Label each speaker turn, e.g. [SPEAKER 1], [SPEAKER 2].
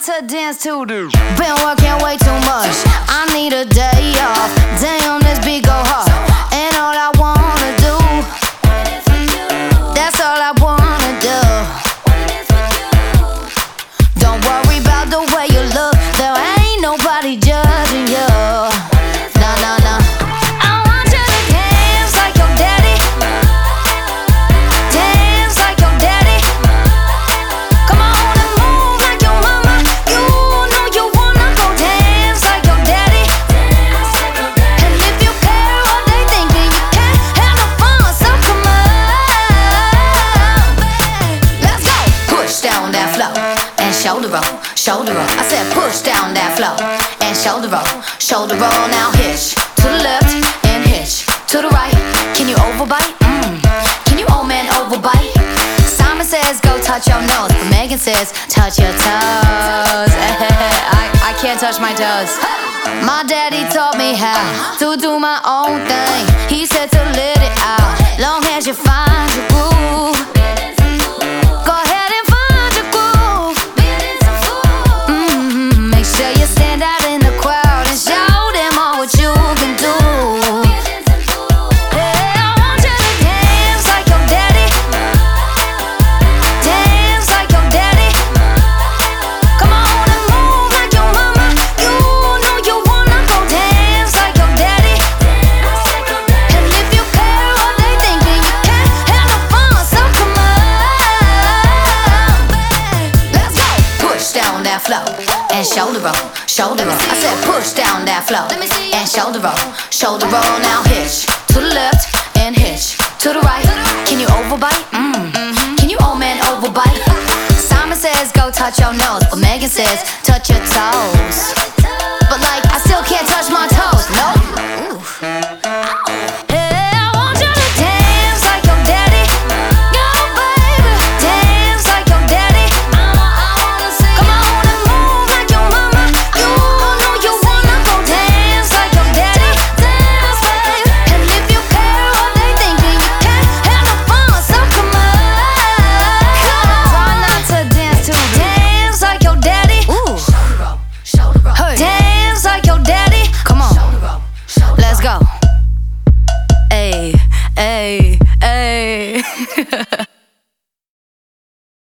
[SPEAKER 1] to dance to the. Been working way too much. I need a day off. Damn, this beat go hard. Shoulder roll. I said push down that flow and shoulder roll, shoulder roll. Now hitch to the left and hitch to the right. Can you overbite? Mm. Can you old man overbite? Simon says go touch your nose, but Meghan says touch your toes. I, I can't touch my toes. My daddy taught me how to do my own thing. He said to let it out, long as you find down that flow and shoulder roll, shoulder roll. I said push down that flow and shoulder roll, shoulder roll. Now hitch to the left and hitch to the right. Can you overbite? Mm. Can you old man overbite? Simon says go touch your nose, but Meghan says touch your toes. Hey, hey.